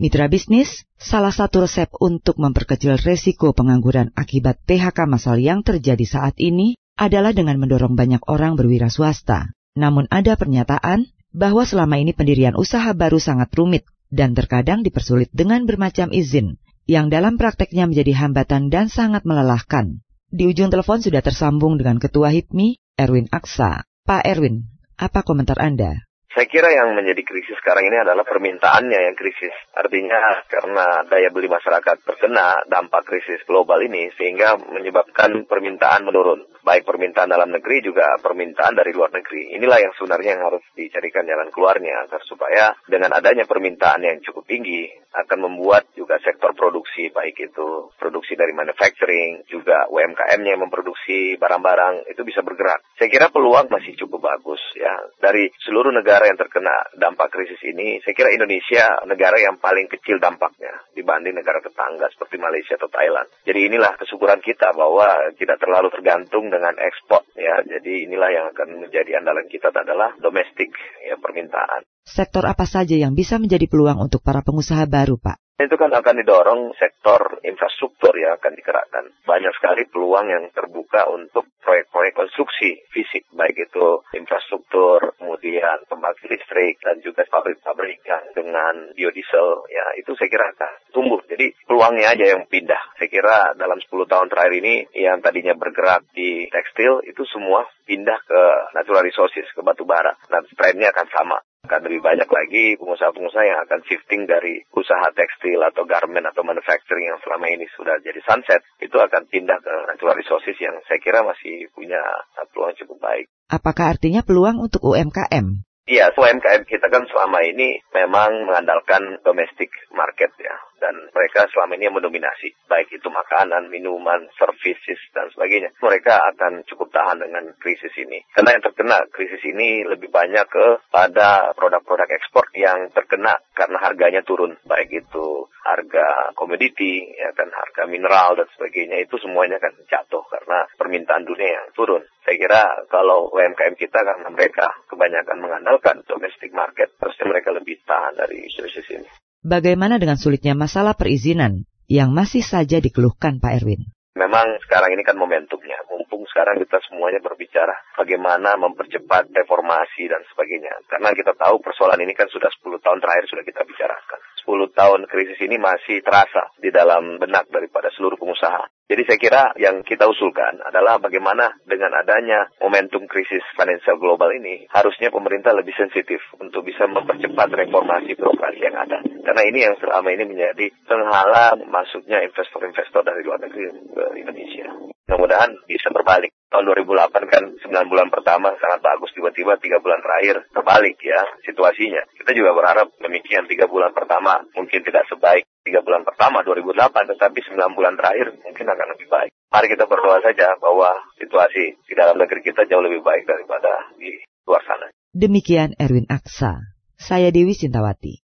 Mitra bisnis, salah satu resep untuk memperkecil resiko pengangguran akibat PHK massal yang terjadi saat ini adalah dengan mendorong banyak orang berwira swasta. Namun ada pernyataan bahwa selama ini pendirian usaha baru sangat rumit dan terkadang dipersulit dengan bermacam izin, yang dalam prakteknya menjadi hambatan dan sangat melelahkan. Di ujung telepon sudah tersambung dengan Ketua HIPMI, Erwin Aksa. Pak Erwin, apa komentar Anda? Saya kira yang menjadi krisis sekarang ini adalah permintaannya yang krisis. Artinya karena daya beli masyarakat terkena dampak krisis global ini sehingga menyebabkan permintaan menurun. Baik permintaan dalam negeri juga permintaan dari luar negeri. Inilah yang sebenarnya yang harus dicarikan jalan keluarnya agar supaya dengan adanya permintaan yang cukup tinggi akan membuat baik itu produksi dari manufacturing juga UMKM-nya yang memproduksi barang-barang itu bisa bergerak. Saya kira peluang masih cukup bagus ya dari seluruh negara yang terkena dampak krisis ini, saya kira Indonesia negara yang paling kecil dampaknya dibanding negara tetangga seperti Malaysia atau Thailand. Jadi inilah kesyukuran kita bahwa tidak terlalu tergantung dengan ekspor ya. Jadi inilah yang akan menjadi andalan kita adalah domestik ya permintaan. Sektor apa saja yang bisa menjadi peluang untuk para pengusaha baru, Pak? Itu kan akan didorong sektor infrastruktur yang akan digerakkan. Banyak sekali peluang yang terbuka untuk proyek-proyek konstruksi fisik, baik itu infrastruktur, kemudian pembangkit listrik, dan juga pabrik-pabrikan dengan biodiesel, ya itu saya kira akan tumbuh. Jadi peluangnya aja yang pindah. Saya kira dalam 10 tahun terakhir ini yang tadinya bergerak di tekstil itu semua pindah ke natural resources, ke batu bara. Dan trennya akan sama akan lebih banyak lagi pengusaha-pengusaha yang akan shifting dari usaha tekstil atau garment atau manufacturing yang selama ini sudah jadi sunset itu akan pindah ke natural resources yang saya kira masih punya peluang cukup baik. Apakah artinya peluang untuk UMKM? Iya, UMKM kita kan selama ini memang mengandalkan domestic market ya dan mereka selama ini yang mendominasi, baik itu makanan, minuman, services, dan sebagainya. Mereka akan cukup tahan dengan krisis ini. Karena yang terkena krisis ini lebih banyak ke pada produk-produk ekspor yang terkena karena harganya turun, baik itu harga komoditi, ya kan harga mineral dan sebagainya itu semuanya akan jatuh karena permintaan dunia yang turun. Saya kira kalau UMKM kita karena mereka kebanyakan mengandalkan domestic market, harusnya mereka lebih tahan dari krisis ini. Bagaimana dengan sulitnya masalah perizinan yang masih saja dikeluhkan Pak Erwin? Memang sekarang ini kan momentumnya. Mumpung sekarang kita semuanya berbicara bagaimana mempercepat reformasi dan sebagainya. Karena kita tahu persoalan ini kan sudah 10 tahun terakhir sudah kita bicarakan. 10 tahun krisis ini masih terasa di dalam benak daripada seluruh pengusaha. Jadi saya kira yang kita usulkan adalah bagaimana dengan adanya momentum krisis financial global ini, harusnya pemerintah lebih sensitif untuk bisa mempercepat reformasi birokrasi yang ada. Karena ini yang selama ini menjadi penghalang masuknya investor-investor dari luar negeri ke Indonesia. Mudah-mudahan bisa berbalik. Tahun 2008 kan 9 bulan pertama sangat bagus, tiba-tiba 3 bulan terakhir terbalik ya situasinya. Kita juga berharap demikian 3 bulan pertama mungkin tidak sebaik tiga bulan pertama 2008, tetapi sembilan bulan terakhir mungkin akan lebih baik. Mari kita berdoa saja bahwa situasi di dalam negeri kita jauh lebih baik daripada di luar sana. Demikian Erwin Aksa. Saya Dewi Sintawati.